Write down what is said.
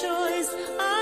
choice. I